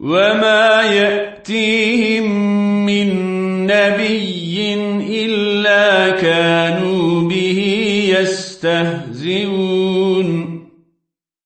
وما يأتيهم من نبي إلا كانوا به يستهزئون